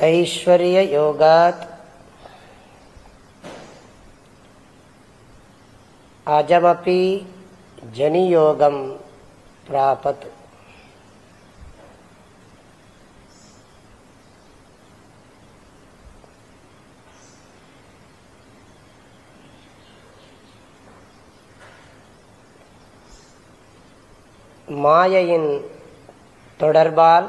ऐश्वर्ययोगात् अजमपि जनियोगं प्रापत् மாயையின் தொடர்பால்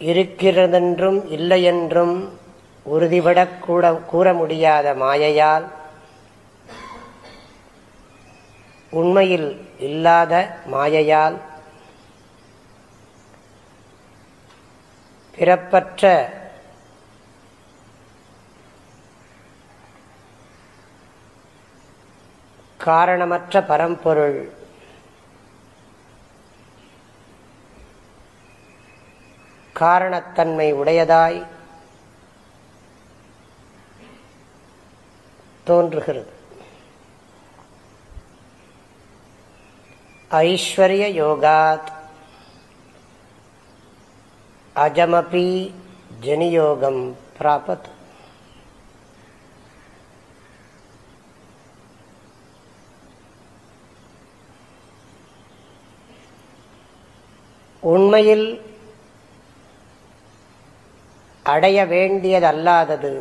இருக்கிறதென்றும் இல்லையென்றும் உறுதிபடக் கூட கூற முடியாத மாயையால் உண்மையில் இல்லாத மாயையால் பிறப்பற்ற காரணமற்ற பரம்பொருள் காரணத்தன்மை உடையதாய் தோன்றுகிறது. ஐஸ்வர்ய யோகாத் அஜமபி ஜனியோகம் பிராபத் உண்மையில் அடைய வேண்டியதல்லாதது.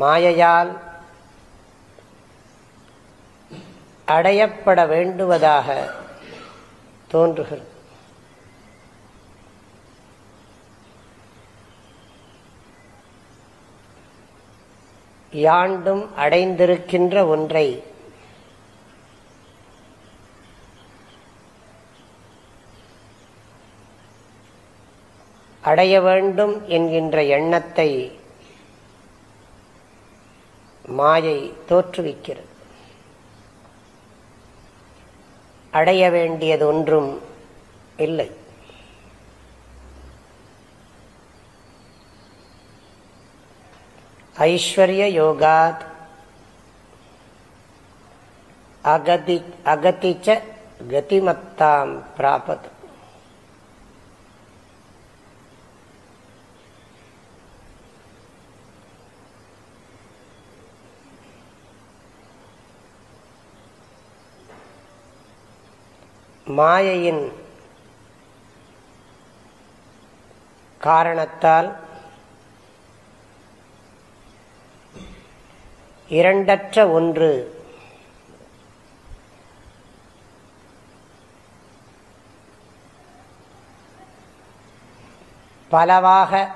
மாயையால் அடையப்பட வேண்டுவதாக தோன்றுகிறது. யாண்டும் அடைந்திருக்கின்ற ஒன்றை அடைய வேண்டும் என்கின்ற எண்ணத்தை மாயை தோற்றுவிக்கிறது. அடைய வேண்டியது ஒன்றும் இல்லை. ஐஸ்வர்ய யோகாத் அகதி அகதிச்ச கதிமத்தாம் பிராபது மாயையின் காரணத்தால் இரண்டற்ற ஒன்று பலவாக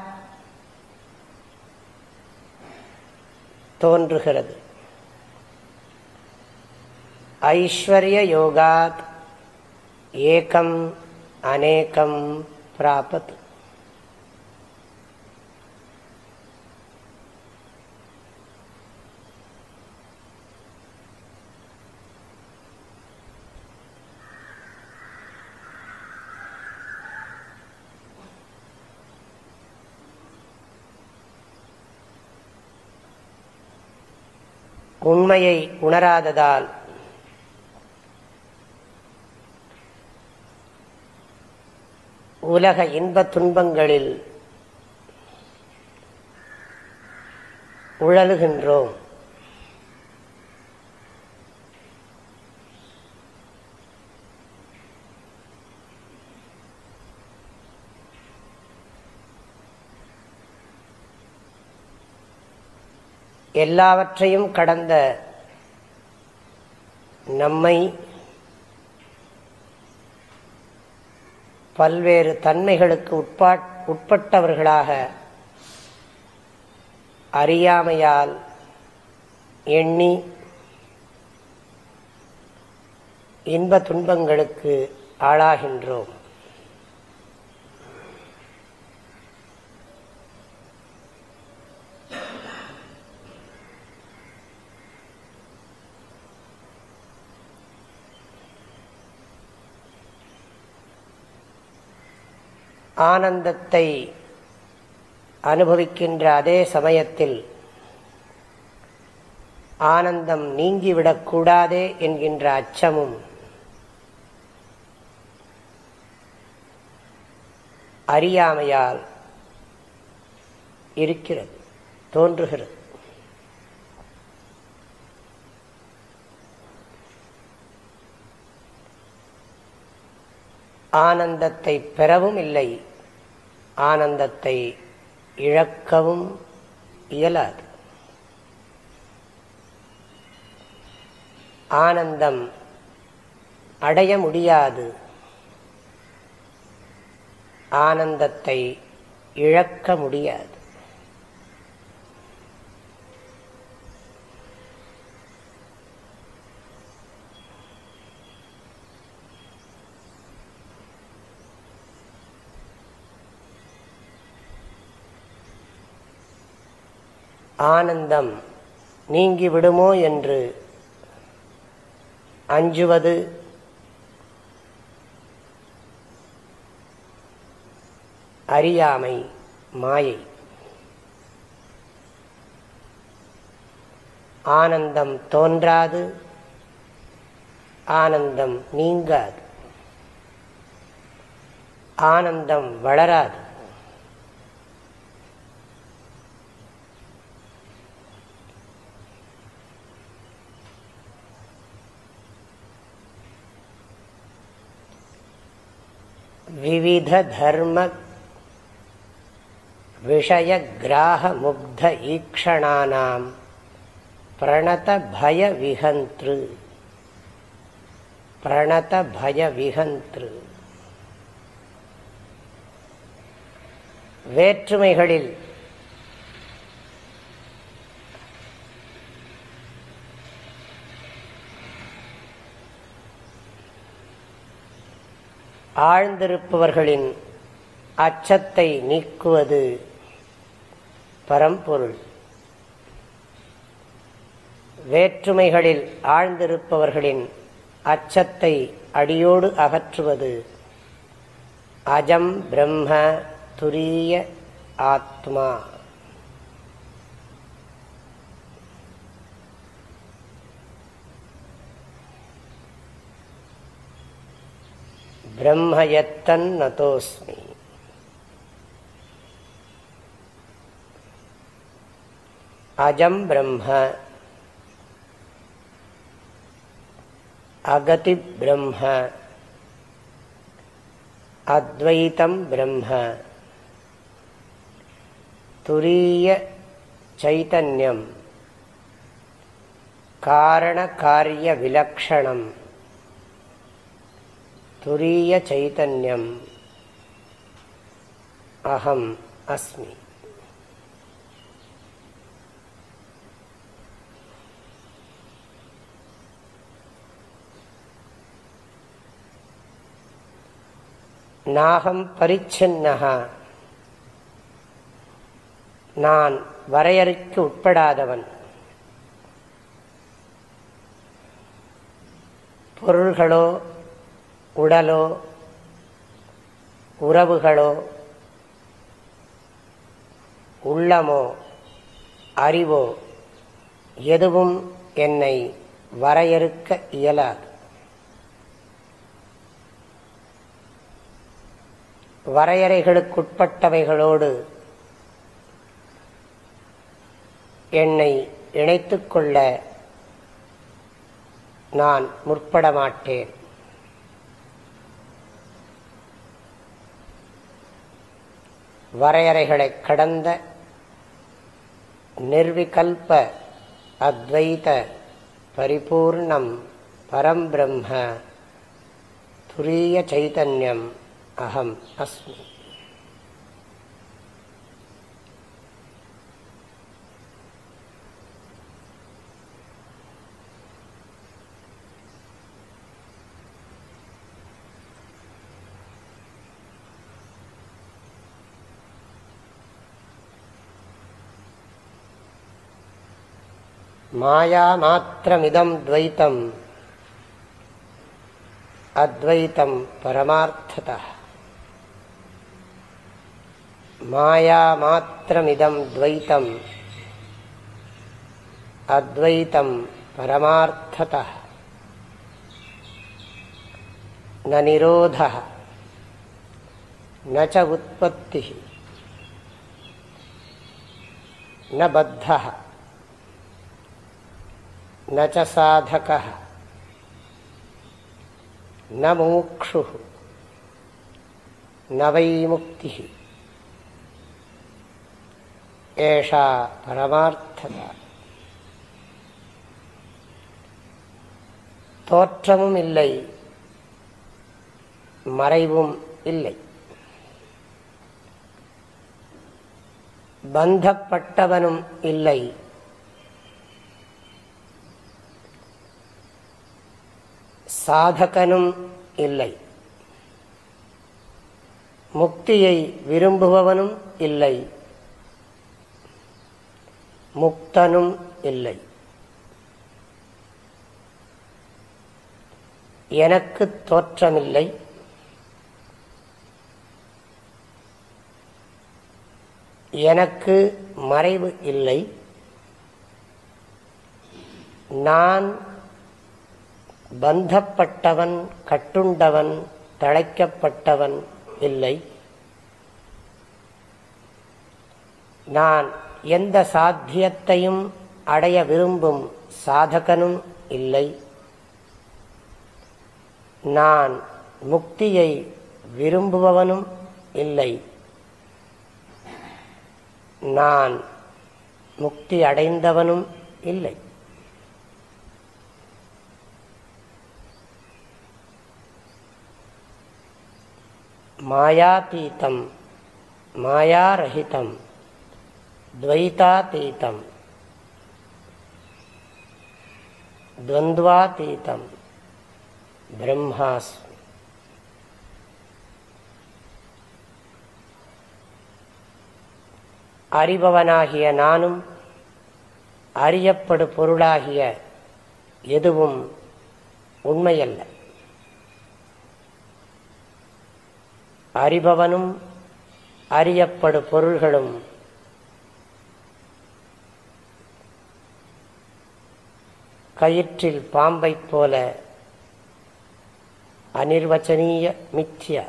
தோன்றுகிறது. ஐஸ்வர்ய யோகாத் ஏகம் அநேகம் பிராபத் உண்மையை உணராததால் உலக இன்ப துன்பங்களில் உழலுகின்றோம். எல்லாவற்றையும் கடந்த நம்மை பல்வேறு தன்மைகளுக்கு உட்பாட் உட்பட்டவர்களாக அறியாமையால் எண்ணி இன்ப துன்பங்களுக்கு ஆளாகின்றோம். ஆனந்தத்தை அனுபவிக்கின்ற அதே சமயத்தில் ஆனந்தம் நீங்கிவிடக்கூடாதே என்கின்ற அச்சமும் அறியாமையால் இருக்கிறது தோன்றுகிறது. ஆனந்தத்தை பெறவும் இல்லை. ஆனந்தத்தை இழக்கவும் இயலாது. ஆனந்தம் அடைய முடியாது. ஆனந்தத்தை இழக்க முடியாது. ஆனந்தம் நீங்கிவிடுமோ என்று அஞ்சுவது. அறியாமை மாயை. ஆனந்தம் தோன்றாது ஆனந்தம் நீங்காது. ஆனந்தம் வளராது. விவித தர்ம விஷயகிராகமுக்த ஈக்ஷணானாம் பிரணத பய விகந்திரு பிரணத பய விகந்திரு வேற்றுமைகளில் ஆழ்ந்திருப்பவர்களின் அச்சத்தை நீக்குவது பரம்பொருள். வேற்றுமைகளில் ஆழ்ந்திருப்பவர்களின் அச்சத்தை அடியோடு அகற்றுவது அஜம் பிரம்ம துரிய ஆத்மா. பிரம்மயத்தன் நதோஸ்மி அஜம் பிரம்ம அகதி பிரம்ம அத்வைத்தம் பிரம்ம துரிய சைத்தன்யம் காரணகாரிய விலக்ஷணம் துரிய சைதன்யம். அகம் அஸ்மி. நாகம் பரிச்சின்னகா நான் வரையறைக்கு உட்படாதவன். பொருள்களோ உடலோ உறவுகளோ உள்ளமோ அறிவோ எதுவும் என்னை வரையறுக்க இயலாது. வரையறைகளுக்குட்பட்டவைகளோடு என்னை இணைத்துக்கொள்ள நான் முற்பட மாட்டேன். வரையறைகளை கடந்த நிர்விகல்ப அத்வைத பரிபூர்ணம் பரம்பிரம்ம துரிய சைதன்யம் அகம் அஸ்மி. மாயா மாத்திரமிதம் துவைத்தம். அத்வைத்தம் பரமார்த்தத. மாயா மாத்திரமிதம் துவைத்தம். அத்வைத்தம் பரமார்த்தத. ந நிரோத. நச்ச உற்பத்தி. ந நச்ச சாதக ந முமுக்ஷு நவை முக்தி ஏஷா பரமார்த்ததா தோற்றமும் இல்லை। மறைவும் இல்லை। பந்தப்பட்டவனும் இல்லை। சாதகனும் இல்லை. முக்தியை விரும்புபவனும் இல்லை. முக்தனும் இல்லை. எனக்கு தோற்றமில்லை. எனக்கு மறைவு இல்லை. நான் பந்தப்பட்டவன் கட்டுண்டவன் தழைக்கப்பட்டவன் இல்லை. நான் எந்த சாத்தியத்தையும் அடைய விரும்பும் சாதகனும் இல்லை. நான் முக்தியை விரும்புபவனும் இல்லை. நான் முக்தி அடைந்தவனும் இல்லை. மாயாதீதம் மாயாரஹிதம் द्वैतातीतं द्वन्द्वातीतं பிரம்மாஸ்மி அறிபவனாகிய நானும் அறியப்படு பொருளாகிய எதுவும் உண்மையல்ல அறிபவனும் அறியப்படும் பொருள்களும் கயிற்றில் பாம்பைப் போல அனிர்வச்சனீய மித்யா.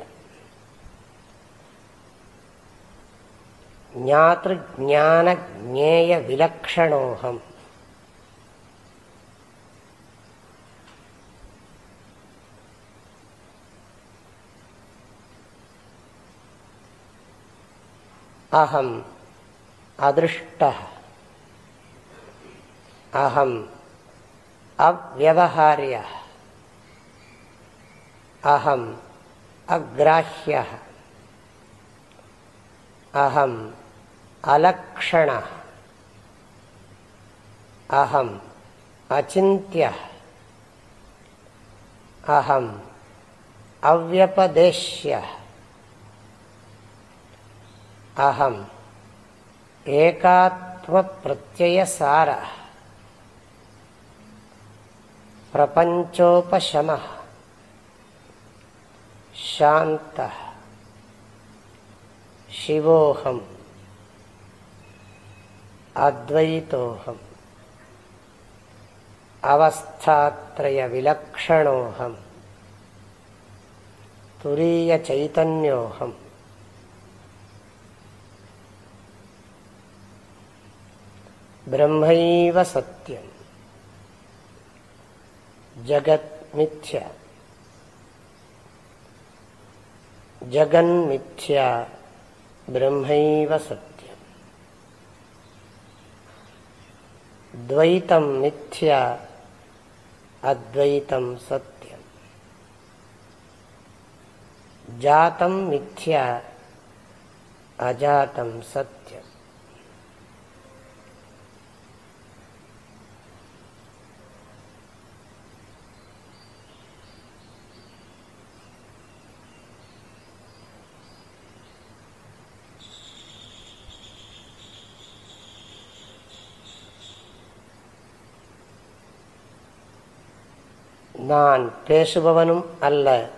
ஞாத்திருஜான ஜேய விலக்ஷணோகம். अहम अदृष्ट। अहम अव्यवहार्य। अहम अग्राह्य। अहम अलक्षण। अहम अचिंत्य अहम अव्यपदेश्य। अहम एकात्मप्रत्ययसारः प्रपञ्चोपशमः। शान्तः। शिवोऽहम्। अद्वैतोऽहम्। अवस्थात्रयविलक्षणोऽहम्। तुरीयचैतन्योऽहम् ब्रह्मैव सत्यम्। जगत् मिथ्या। जगन्मिथ्या ब्रह्मैव सत्यम्। द्वैतं मिथ्या, अद्वैतं सत्यम्। जातं मिथ्या, अजातं सत्यम्। நான் பேசுபவனும் அல்ல.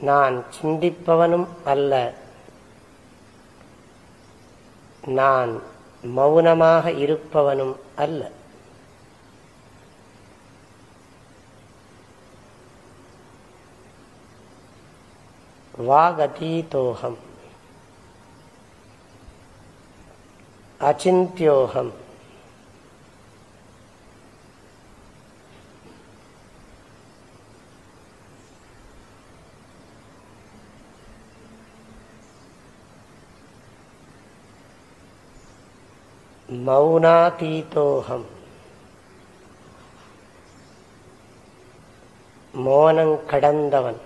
நான் சிந்திப்பவனும் அல்ல. நான் மௌனமாக இருப்பவனும் அல்ல. வாகதீதோகம். அச்சிந்தியோகம். மௌனாதீதோகம் மோனங் கடந்தவன்.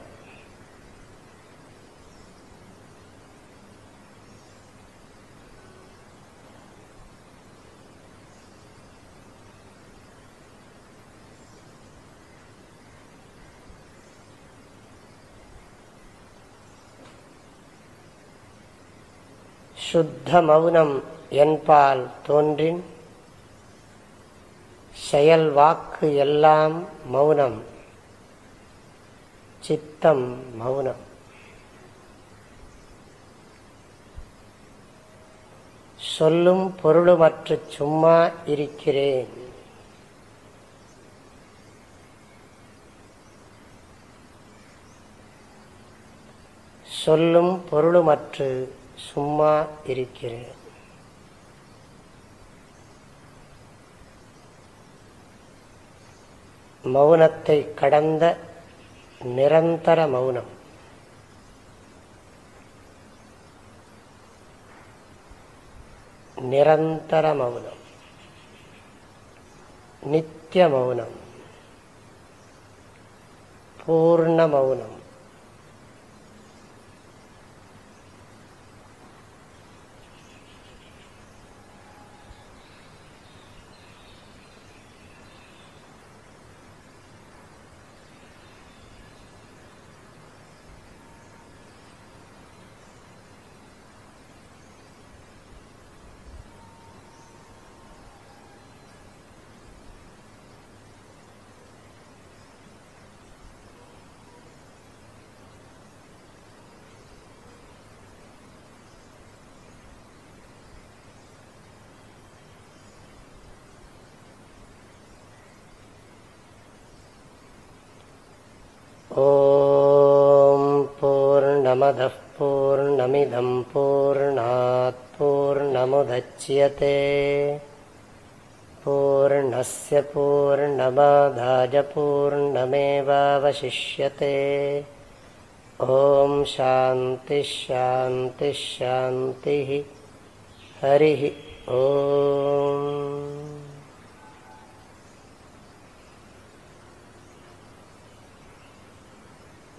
சுத்த மௌனம் என்பால் தோன்றின். செயல் வாக்கு எல்லாம் மௌனம். சித்தம் மௌனம். சொல்லும் பொருளுமற்று சும்மா இருக்கிறேன். சொல்லும் பொருளுமற்று சும்மா இருக்கிறேன். மௌனத்தை கடந்த நிரந்தர மௌனம். நிரந்தர மௌனம். நித்திய மௌனம். பூர்ண மௌனம். ॐ पूर्णमदः पूर्णमिदं पूर्णात् पूर्णमुदच्यते। पूर्णस्य पूर्णमादाय पूर्णमेवावशिष्यते। ॐ शान्तिश्शान्तिश्शान्तिः हरिः ॐ